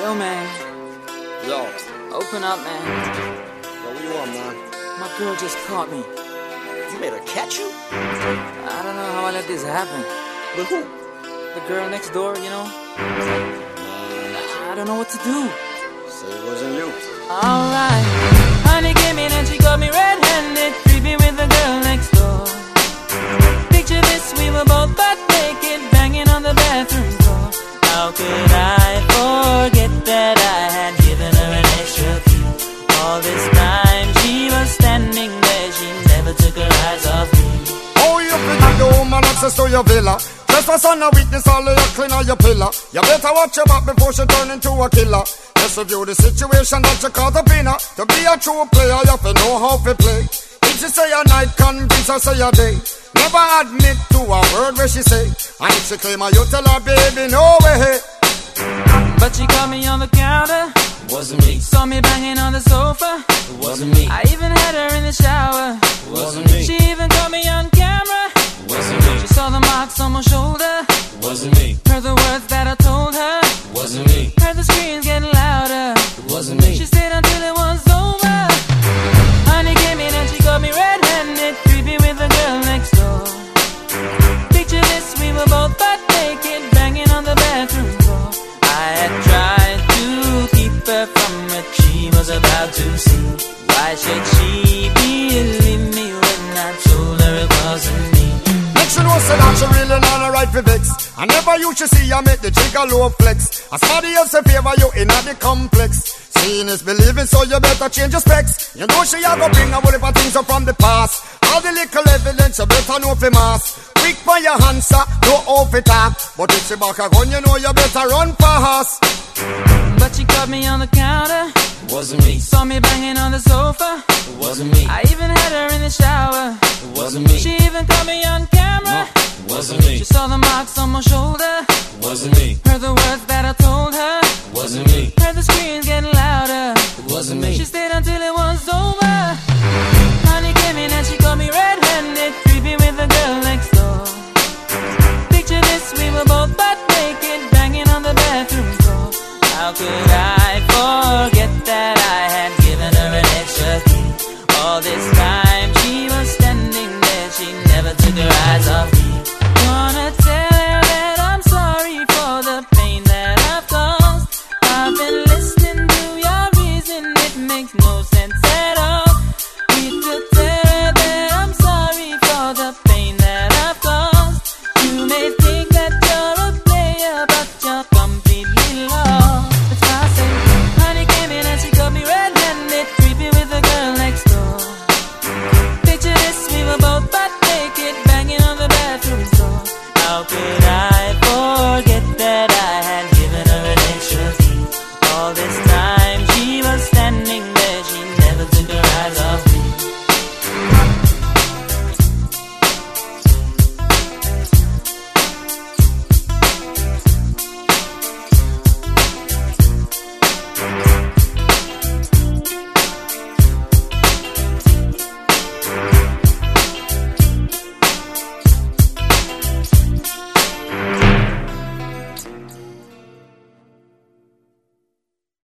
Yo, man. Yo. Open up, man. Yo, what you want, man? My girl just caught me. You made her catch you? I don't know how I let this happen. With who? The girl next door, you know? I don't know what to do. Say it wasn't you. Alright. Honey never took her me. Oh, you the woman access to your villa. Trespass on a witness, all of your clean on your pillar. You better watch your back before she turn into a killer. Just review the situation that you caught up in her. To be a true player, you have to know how to play. If she say a night, convince her say a day. Never admit to a word where she say. And if she claim her, you tell her, baby, no way. But she caught me on the counter, Wasn't me. saw me banging on the sofa. Wasn't me. I even had her in the shower. Wasn't me. She even caught me on camera. Wasn't me. She saw the marks on my shoulder. Wasn't me. Heard the words that I told her. Wasn't me. Heard the screams getting louder. Wasn't me. She stayed say that she really not a right for vex. I never used to see you make the jigger low flex. As somebody else in favor you in the complex. Seeing is believing, so you better change your specs. You know she a go bring a whole heap of things up from the past. All the little evidence you better know for mass. Quick for your answer, no off it talk. But if she back a gun, you know you better run fast. But she caught me on the counter, Wasn't me. saw me banging on the sofa. Wasn't me. I even had her in the shower. It wasn't me. She box on my shoulder. Wasn't me. Heard the words that I told her. Wasn't me. Heard the screams getting louder. Wasn't me. She stayed until it was over. Honey came in and she caught me red-handed, creeping with the girl next door. Picture this, we were both butt naked, banging on the bathroom door. How could I?